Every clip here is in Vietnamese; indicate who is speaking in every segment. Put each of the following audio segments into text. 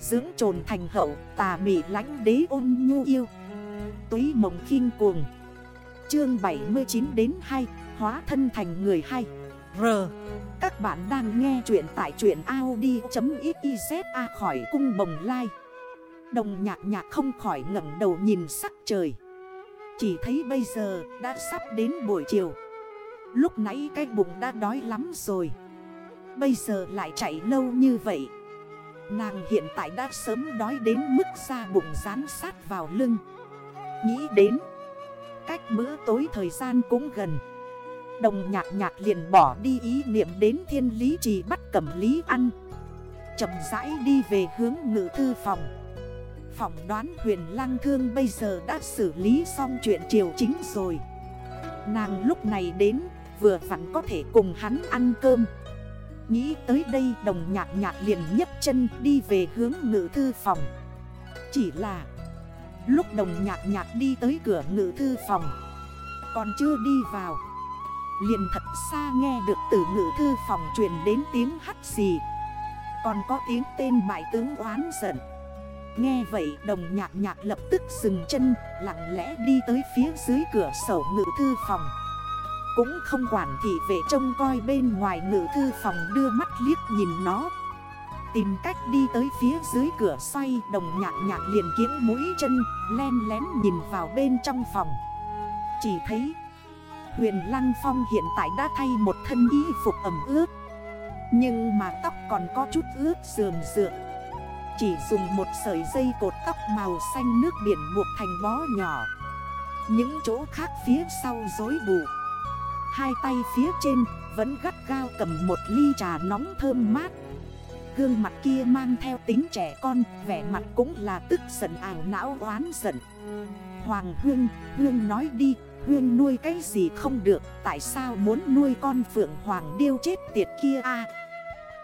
Speaker 1: Dưỡng trồn thành hậu, tà mị lánh đế ôn nhu yêu. Túy mộng khinh cuồng. Chương 79 đến 2 Hóa thân thành người hay R. Các bạn đang nghe chuyện tại chuyện Audi.xyz a khỏi cung bồng lai. Đồng nhạc nhạc không khỏi ngẩn đầu nhìn sắc trời. Chỉ thấy bây giờ đã sắp đến buổi chiều. Lúc nãy cái bụng đã đói lắm rồi. Bây giờ lại chạy lâu như vậy Nàng hiện tại đã sớm đói đến mức da bụng rán sát vào lưng. Nghĩ đến, Cách bữa tối thời gian cũng gần. Đồng nhạc nhạc liền bỏ đi ý niệm đến thiên lý trì bắt cẩm lý ăn. Chậm rãi đi về hướng ngự thư phòng. Phỏng đoán huyền lăng thương bây giờ đã xử lý xong chuyện triều chính rồi. Nàng lúc này đến, vừa vặn có thể cùng hắn ăn cơm. Nghĩ tới đây đồng nhạc nhạc liền nhấp chân đi về hướng ngự thư phòng. Chỉ là, lúc đồng nhạc nhạc đi tới cửa ngự thư phòng, Còn chưa đi vào, Liền thật xa nghe được từ ngự thư phòng truyền đến tiếng hắt xì. Còn có tiếng tên bại tướng oán giận. Nghe vậy đồng nhạc nhạc lập tức dừng chân, Lặng lẽ đi tới phía dưới cửa sổ ngự thư phòng cũng không quản thị vệ trông coi bên ngoài ngự thư phòng đưa mắt liếc nhìn nó. Tìm cách đi tới phía dưới cửa xoay đồng nhạc nhạc liền kiếm mũi chân, Len lén nhìn vào bên trong phòng. Chỉ thấy, Huyền Lăng Phong hiện tại đã thay một thân y phục ẩm ướt. Nhưng mà tóc còn có chút ướt sườn dựa Chỉ dùng một sợi dây cột tóc màu xanh nước biển buộc thành bó nhỏ. Những chỗ khác phía sau dối bù. Hai tay phía trên vẫn gắt gao cầm một ly trà nóng thơm mát. Gương mặt kia mang theo tính trẻ con Vẻ mặt cũng là tức giận ảo não oán giận. Hoàng Hương, Hương nói đi Hương nuôi cái gì không được Tại sao muốn nuôi con Phượng Hoàng Điêu chết tiệt kia a?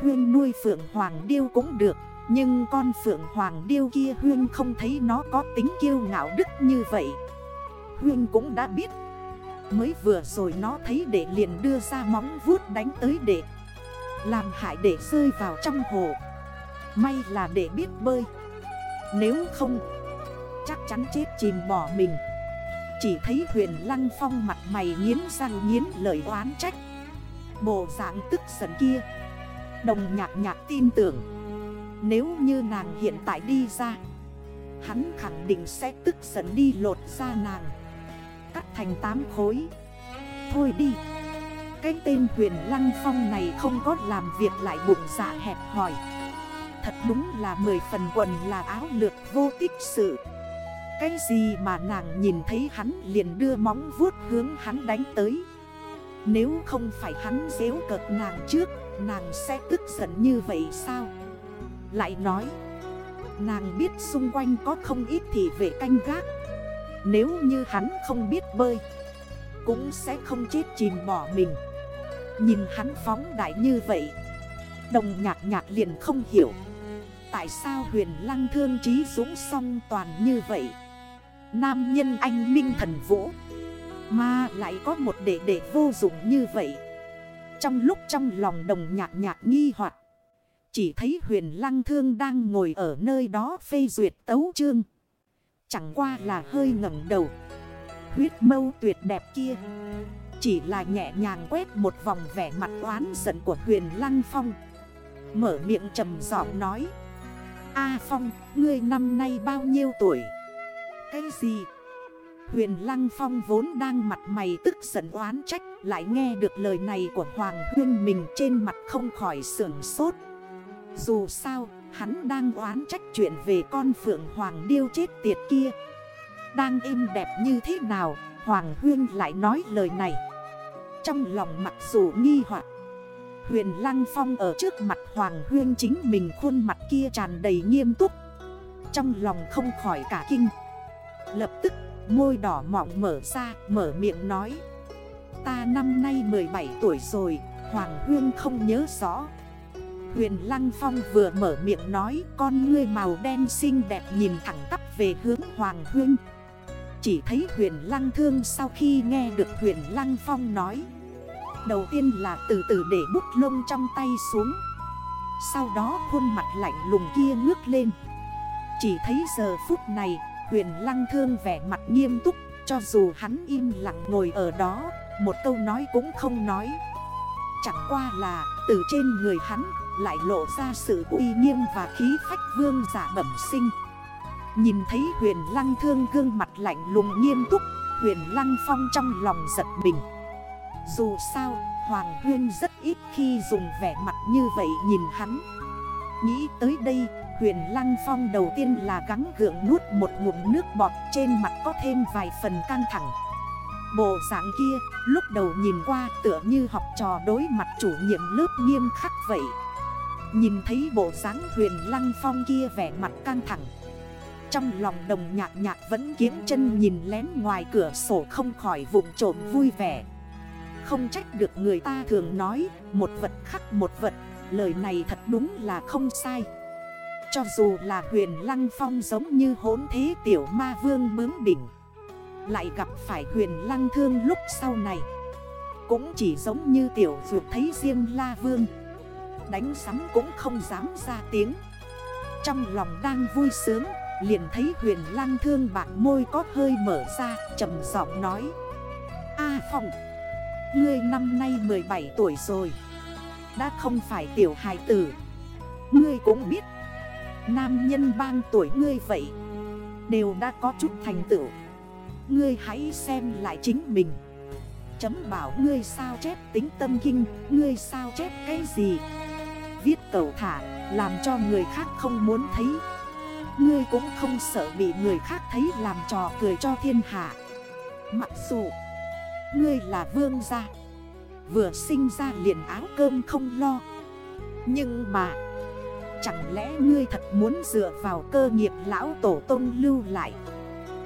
Speaker 1: Hương nuôi Phượng Hoàng Điêu cũng được Nhưng con Phượng Hoàng Điêu kia Hương không thấy nó có tính kiêu ngạo đức như vậy. Hương cũng đã biết Mới vừa rồi nó thấy đệ liền đưa ra móng vuốt đánh tới đệ Làm hại đệ rơi vào trong hồ. May là đệ biết bơi. Nếu không, Chắc chắn chết chìm bỏ mình. Chỉ thấy huyền lăng phong mặt mày nghiến răng nghiến lời oán trách. Bộ dạng tức giận kia, Đồng nhạc nhạc tin tưởng. Nếu như nàng hiện tại đi ra, Hắn khẳng định sẽ tức giận đi lột ra nàng thành 8 khối. Thôi đi. Cái tên huyền lăng phong này không có làm việc lại bụng dạ hẹp hỏi Thật đúng là 10 phần quần là áo lược vô tích sự. Cái gì mà nàng nhìn thấy hắn liền đưa móng vuốt hướng hắn đánh tới. Nếu không phải hắn dễu cợt nàng trước, Nàng sẽ tức giận như vậy sao? Lại nói, Nàng biết xung quanh có không ít thị vệ canh gác nếu như hắn không biết bơi, Cũng sẽ không chết chìm bỏ mình. Nhìn hắn phóng đại như vậy, Đồng nhạc nhạc liền không hiểu. Tại sao huyền lăng thương trí dũng song toàn như vậy? Nam nhân anh minh thần vũ, Mà lại có một đệ đệ vô dụng như vậy. Trong lúc trong lòng đồng nhạc nhạc nghi hoặc, Chỉ thấy huyền lăng thương đang ngồi ở nơi đó phê duyệt tấu chương. Chẳng qua là hơi ngẩng đầu. Huyết mâu tuyệt đẹp kia. Chỉ là nhẹ nhàng quét một vòng vẻ mặt oán giận của huyền Lăng Phong. Mở miệng trầm giọng nói. A Phong, ngươi năm nay bao nhiêu tuổi? Cái gì? Huyền Lăng Phong vốn đang mặt mày tức giận oán trách Lại nghe được lời này của Hoàng Huyên mình trên mặt không khỏi sưởng sốt. Dù sao, Hắn đang oán trách chuyện về con Phượng Hoàng điêu chết tiệt kia. Đang im đẹp như thế nào, Hoàng Huyên lại nói lời này. Trong lòng mặc dù nghi hoặc, Huyền Lăng Phong ở trước mặt Hoàng Huyên chính mình khuôn mặt kia tràn đầy nghiêm túc. Trong lòng không khỏi cả kinh. Lập tức, môi đỏ mọng mở ra, mở miệng nói. Ta năm nay 17 tuổi rồi, Hoàng Huyên không nhớ rõ. Huyền Lăng Phong vừa mở miệng nói, con ngươi màu đen xinh đẹp nhìn thẳng tắp về hướng Hoàng Hương. Chỉ thấy huyền Lăng Thương sau khi nghe được huyền Lăng Phong nói, Đầu tiên là từ từ để bút lông trong tay xuống. Sau đó khuôn mặt lạnh lùng kia ngước lên. Chỉ thấy giờ phút này, huyền lăng thương vẻ mặt nghiêm túc, Cho dù hắn im lặng ngồi ở đó, Một câu nói cũng không nói. Chẳng qua là từ trên người hắn lại lộ ra sự uy nghiêm và khí phách vương giả bẩm sinh. Nhìn thấy huyền lăng thương gương mặt lạnh lùng nghiêm túc, Huyền lăng phong trong lòng giật mình. Dù sao, Hoàng Huyên rất ít khi dùng vẻ mặt như vậy nhìn hắn. Nghĩ tới đây, Huyền Lăng Phong đầu tiên là gắng gượng nuốt một ngụm nước bọt Trên mặt có thêm vài phần căng thẳng. Bộ dạng kia, lúc đầu nhìn qua tựa như học trò đối mặt chủ nhiệm lớp nghiêm khắc vậy. Nhìn thấy bộ dáng huyền lăng phong kia vẻ mặt căng thẳng. Trong lòng đồng nhạc nhạc vẫn kiếm chân nhìn lén ngoài cửa sổ không khỏi vụng trộm vui vẻ. Không trách được người ta thường nói, một vật khắc một vật, Lời này thật đúng là không sai. Cho dù là huyền lăng phong giống như hốn thế tiểu ma vương bướng đỉnh Lại gặp phải huyền lăng thương lúc sau này, Cũng chỉ giống như tiểu vượt thấy riêng La Vương. Đánh sắm cũng không dám ra tiếng. Trong lòng đang vui sướng, Liền thấy huyền lăng thương bạn môi có hơi mở ra, trầm giọng nói. A Phong, Ngươi năm nay 17 tuổi rồi. Đã không phải tiểu hài tử. Ngươi cũng biết, Nam nhân bang tuổi ngươi vậy, Đều đã có chút thành tựu. Ngươi hãy xem lại chính mình. Chấm bảo ngươi sao chép tính tâm kinh, Ngươi sao chép cái gì? Viết cầu thả, Làm cho người khác không muốn thấy. Ngươi cũng không sợ bị người khác thấy làm trò cười cho thiên hạ. Mặc dù, Ngươi là vương gia, Vừa sinh ra liền áo cơm không lo. Nhưng mà, Chẳng lẽ ngươi thật muốn dựa vào cơ nghiệp lão tổ tông lưu lại?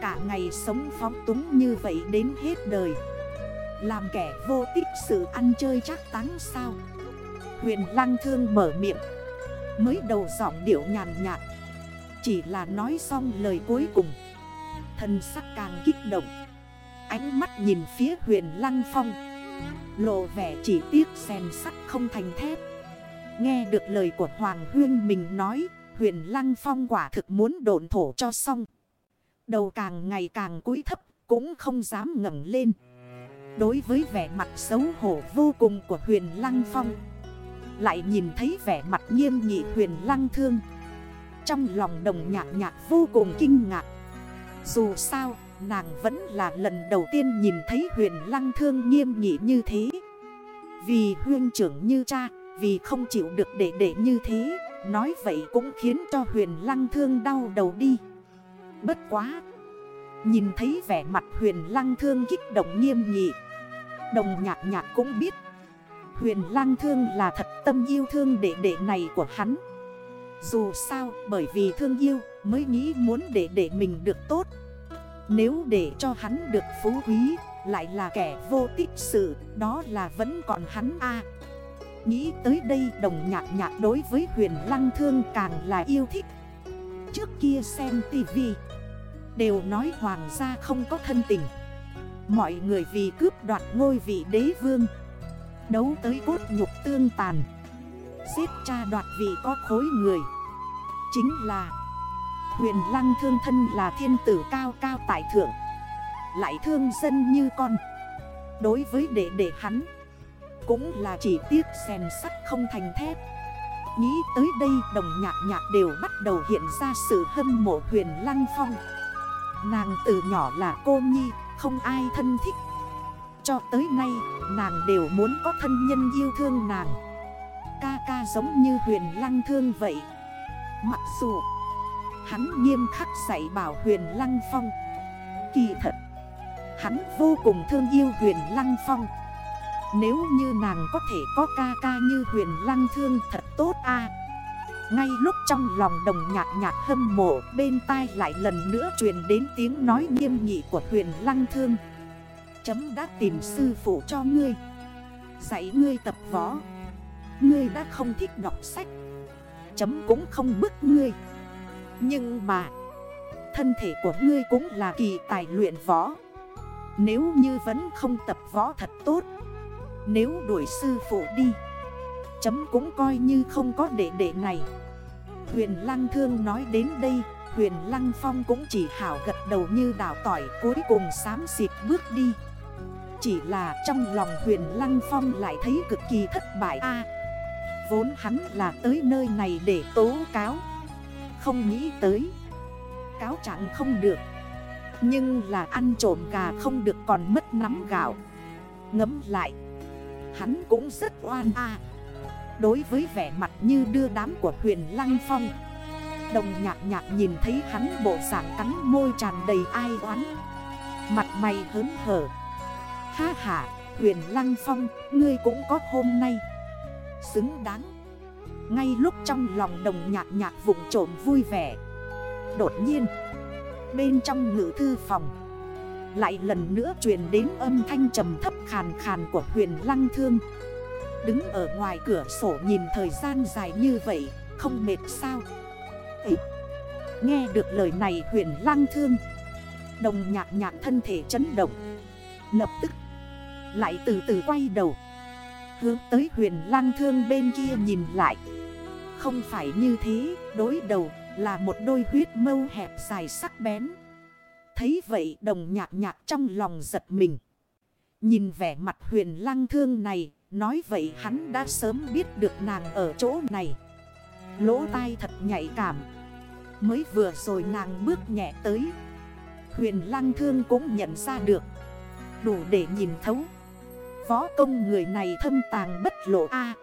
Speaker 1: Cả ngày sống phóng túng như vậy đến hết đời. Làm kẻ vô tích sự ăn chơi chắc táng sao? Huyền lăng thương mở miệng. Mới đầu giọng điệu nhàn nhạt. Chỉ là nói xong lời cuối cùng. Thần sắc càng kích động. Ánh mắt nhìn phía huyền lăng phong. Lộ vẻ chỉ tiếc xèn sắt không thành thép. Nghe được lời của Hoàng Huyên mình nói, Huyền lăng phong quả thực muốn độn thổ cho xong. Đầu càng ngày càng cúi thấp, Cũng không dám ngẩng lên. Đối với vẻ mặt xấu hổ vô cùng của huyền lăng phong lại nhìn thấy vẻ mặt nghiêm nghị huyền lăng thương. Trong lòng đồng nhạc nhạc vô cùng kinh ngạc. Dù sao, nàng vẫn là lần đầu tiên nhìn thấy huyền lăng thương nghiêm nghị như thế. Vì huyên trưởng như cha, Vì không chịu được để để như thế, Nói vậy cũng khiến cho huyền lăng thương đau đầu đi. Bất quá, Nhìn thấy vẻ mặt huyền lăng thương kích động nghiêm nghị, Đồng nhạc nhạc cũng biết Huyền lang thương là thật tâm yêu thương đệ đệ này của hắn. Dù sao, bởi vì thương yêu, mới nghĩ muốn đệ đệ mình được tốt. Nếu để cho hắn được phú quý, lại là kẻ vô tích sự, Đó là vẫn còn hắn a. Nghĩ tới đây đồng nhạc nhạc đối với huyền lăng thương càng là yêu thích. Trước kia xem tivi Đều nói hoàng gia không có thân tình. Mọi người vì cướp đoạt ngôi vị đế vương Đấu tới cốt nhục tương tàn. Giết cha đoạt vị có khối người. Chính là Huyền lăng thương thân là thiên tử cao cao tại thượng. Lại thương dân như con. Đối với đệ đệ hắn, Cũng là chỉ tiếc xèn sắt không thành thép. Nghĩ tới đây đồng nhạc nhạc đều bắt đầu hiện ra sự hâm mộ huyền lăng phong. Nàng từ nhỏ là cô nhi, Không ai thân thích cho tới nay, nàng đều muốn có thân nhân yêu thương nàng. Ca ca giống như huyền lăng thương vậy. Mặc dù, hắn nghiêm khắc dạy bảo huyền lăng phong. Kỳ thật, Hắn vô cùng thương yêu huyền lăng phong. Nếu như nàng có thể có ca ca như huyền lăng thương thật tốt a. Ngay lúc trong lòng đồng nhạc nhạc hâm mộ, Bên tai lại lần nữa truyền đến tiếng nói nghiêm nghị của huyền lăng thương. Chấm đã tìm sư phụ cho ngươi. Dạy ngươi tập võ. Ngươi đã không thích đọc sách. Chấm cũng không bức ngươi. Nhưng mà, Thân thể của ngươi cũng là kỳ tài luyện võ. Nếu như vẫn không tập võ thật tốt, Nếu đuổi sư phụ đi, Chấm cũng coi như không có đệ đệ này. Huyền Lăng Thương nói đến đây, Huyền Lăng Phong cũng chỉ hảo gật đầu như đảo tỏi, Cuối cùng xám xịt bước đi. Chỉ là trong lòng huyền Lăng Phong lại thấy cực kỳ thất bại. A, Vốn hắn là tới nơi này để tố cáo. Không nghĩ tới, Cáo chẳng không được. Nhưng là ăn trộm gà không được còn mất nắm gạo. Ngấm lại, Hắn cũng rất oan a. Đối với vẻ mặt như đưa đám của huyền Lăng Phong, Đồng nhạc nhạc nhìn thấy hắn bộ dạng cắn môi tràn đầy ai oán. Mặt mày hớn hở. Ha ha, huyền Lăng Phong, ngươi cũng có hôm nay. Xứng đáng. Ngay lúc trong lòng đồng nhạc nhạc vụng trộm vui vẻ. Đột nhiên Bên trong ngữ thư phòng Lại lần nữa truyền đến âm thanh trầm thấp khàn khàn của huyền lăng thương. Đứng ở ngoài cửa sổ nhìn thời gian dài như vậy Không mệt sao? Ê, Nghe được lời này huyền lăng thương Đồng nhạc nhạc thân thể chấn động. Lập tức lại từ từ quay đầu. Hướng tới huyền Lang thương bên kia nhìn lại. Không phải như thế, Đối đầu là một đôi huyết mâu hẹp dài sắc bén. Thấy vậy đồng nhạc nhạc trong lòng giật mình. Nhìn vẻ mặt huyền Lang thương này, Nói vậy hắn đã sớm biết được nàng ở chỗ này. Lỗ tai thật nhạy cảm. Mới vừa rồi nàng bước nhẹ tới. Huyền Lang thương cũng nhận ra được. Đủ để nhìn thấu. Võ công người này thâm tàng bất lộ A.